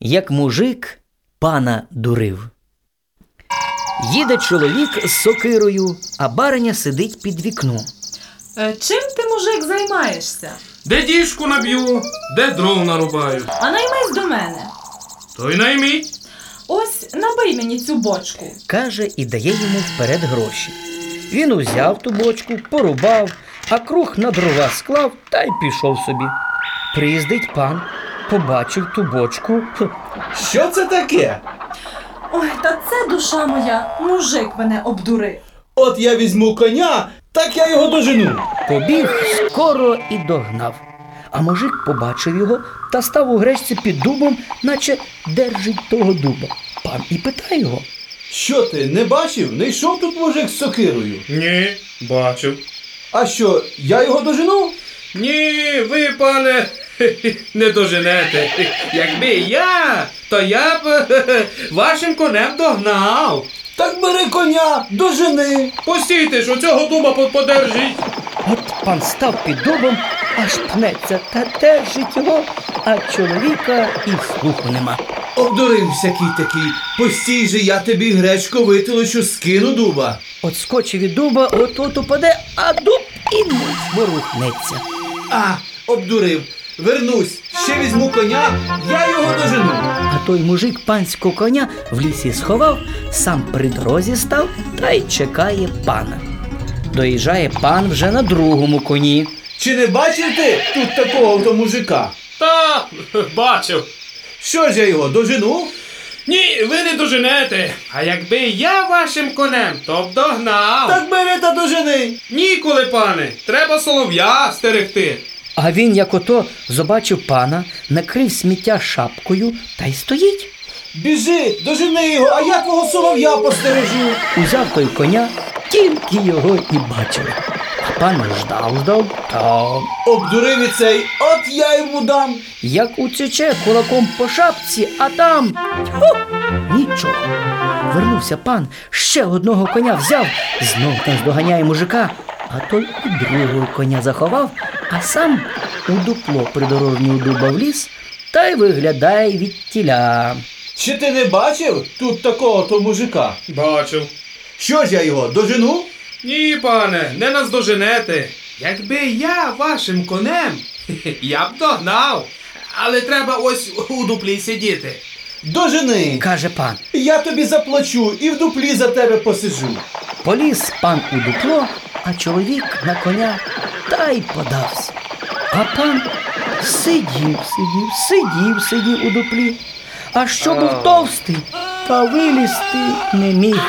як мужик пана дурив. Їде чоловік з сокирою, а бариня сидить під вікном. Е, Чим ти, мужик, займаєшся? Де діжку наб'ю, де дров нарубаю. А наймись до мене. То й найміть. Ось набий мені цю бочку. каже і дає йому вперед гроші. Він узяв ту бочку, порубав, а круг на дрова склав та й пішов собі. Приїздить пан, побачив ту бочку. Що це таке? Ой, та це душа моя, мужик мене обдурив. От я візьму коня, так я його дожену. Побіг скоро і догнав. А мужик побачив його та став у гречці під дубом, наче держить того дуба. Пан і питає його. Що ти, не бачив? Не йшов тут мужик з сокирою. Ні, бачив. А що, я його дожену? Ні, ви, пане, не доженете. Якби я, то я б вашим конем догнав. Так бери коня, дожени. Постійте ж, оцього дуба по- подержіть. От пан став під дубом, аж пнеться та держить його, а чоловіка і слуху нема. Обдурився кій такий. Постій же, я тобі гречку витолочу, скину дуба. От скочив від дуба, от от упаде, а дуб і не зворухнеться. А, обдурив. Вернусь, ще візьму коня, я його дожену. А той мужик панського коня в лісі сховав, сам при дорозі став та й чекає пана. Доїжджає пан вже на другому коні. Чи не бачив ти тут такого то мужика? Та, бачив. Що ж я його дожену? Ні, ви не доженете. А якби я вашим конем, то б догнав. Так бери та дожени. Ніколи, пане, треба солов'я стерегти. А він, як ото, побачив пана, накрив сміття шапкою та й стоїть. Біжи, дожени його, а я твого солов'я постережу. Узяв той коня, тільки його і бачили. А пан ждав, ждав, та Обдурив і цей, от я йому дам. як утече кулаком по шапці, а там тьфу, нічого. Вернувся пан, ще одного коня взяв, знов наздоганяє мужика, а той і другого коня заховав, а сам у дупло придорожнього дуба вліз та й виглядає від тіля. Чи ти не бачив тут такого то мужика? Бачив. Що ж я його дожену? Ні, пане, не наздоженете. Якби я вашим конем, я б догнав. Але треба ось у дуплі сидіти. Дожени. Каже пан. Я тобі заплачу і в дуплі за тебе посиджу. Поліз пан у дупло, а чоловік на коня та й подався. А пан сидів, сидів, сидів, сидів у дуплі. А що був товстий, та вилізти не міг,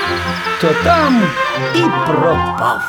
то там і пропав.